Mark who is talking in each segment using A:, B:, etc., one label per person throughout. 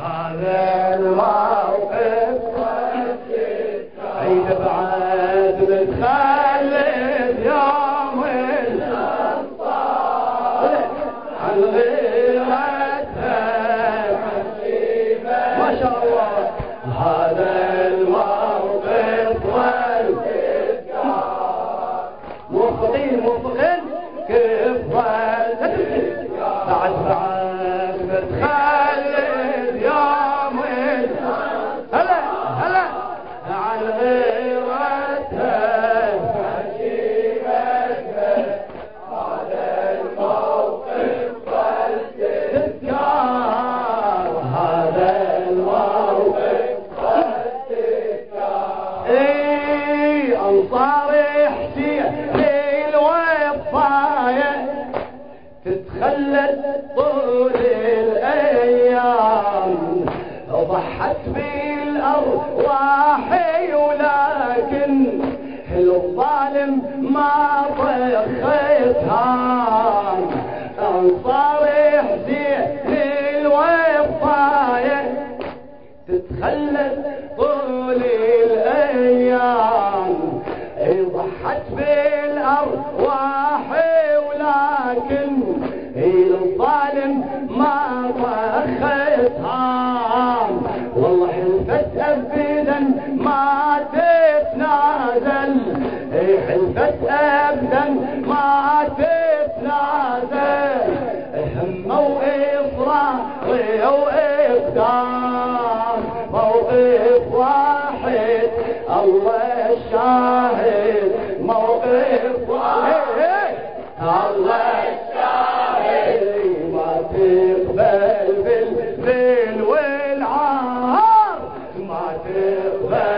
A: هذا تتخلد طول الأيام ضحت بالارواح ولكن الظالم ما ضخيتها انصار حسين الوفاية تتخلد طول الأيام. اي ضحت بالارواح حلفت ابدا ما تتنازل همه واصرار واقدار موقف واحد الله الشاهد موقف واحد الله الشاهد ما تقبل بالليل والعار ما تقبل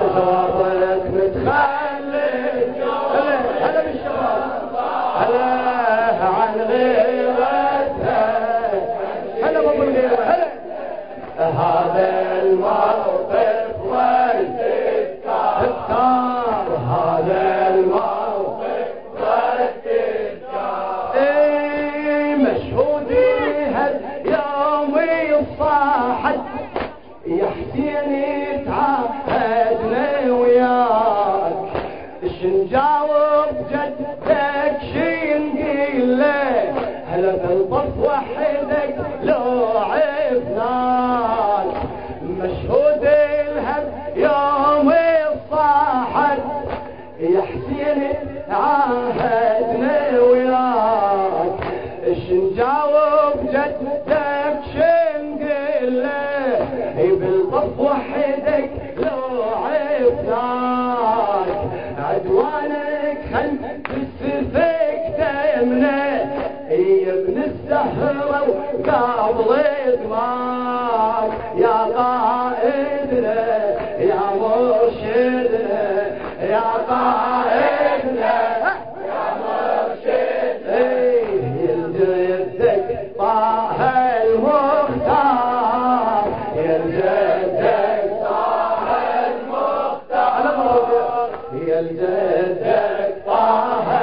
A: جوابك متخلف هلا بالشباب هلا عن غيرتها هلا بابا الغيرة هلا. هذا الموقف. ألا تنطق الزهرة وقابل دماغ يا قائدنا يا مرشدنا يا قائدنا يا مرشدنا يلجدك طه المختار. يلجدك طه المختار. يلجدك طه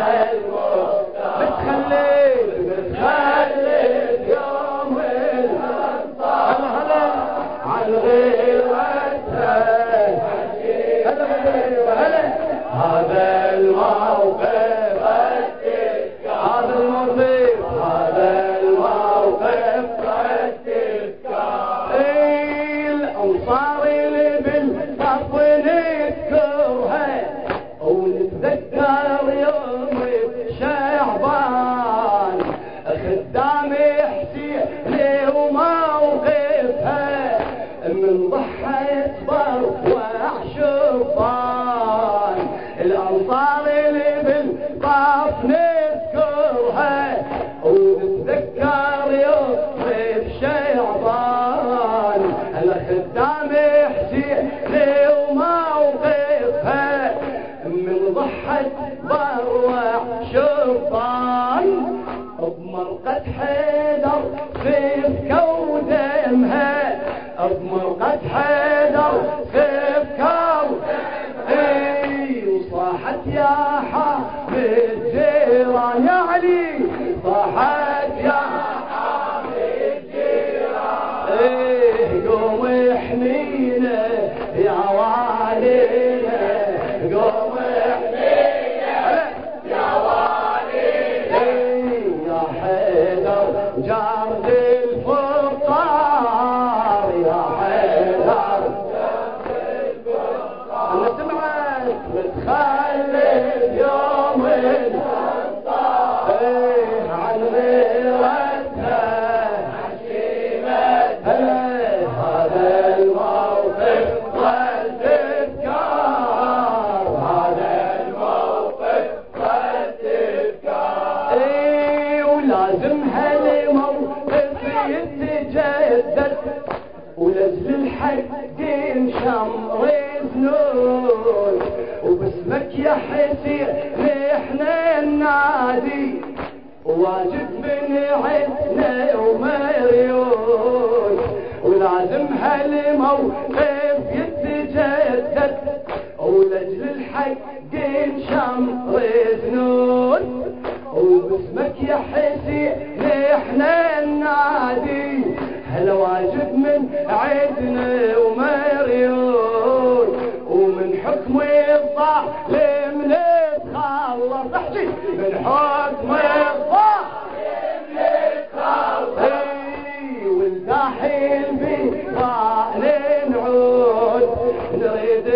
A: هذا الموقف هذا الموقف هذا الموقف الأنصار اللي بالصف نذكرها ونتذكر يوم شعبان خدام حسين وموقفها من ضحيت بروع الخدام حسين وموقفها من ضحت بروع شبان بمرقة حيدر خيف كودمها بمرقة حيدر Jardel, Jardel. ولازم هالموقف يتجدد ولجل الحق شمر زنون وباسمك يا حسين إحنا النادي. واجب من عدنا ومريون. ولازم هالموقف يتجدد ولجل الحق شمر زنون وباسمك يا حسين إحنا النادي. هلا واجب من عدنا ومريون؟ ومن حكم الظالم نتخلص احكي من حكم الظالم نتخلص والداحل بطال نعود نريد